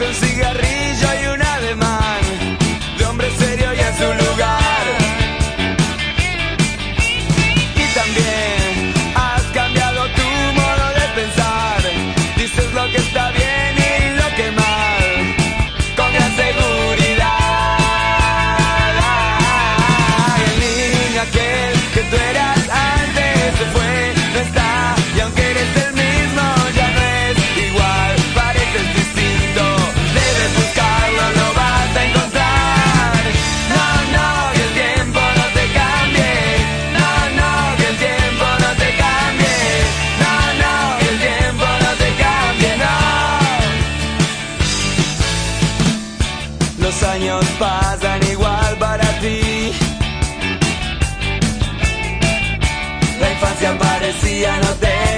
defensiva. años pasan igual para ti. La infancia parecía no tener.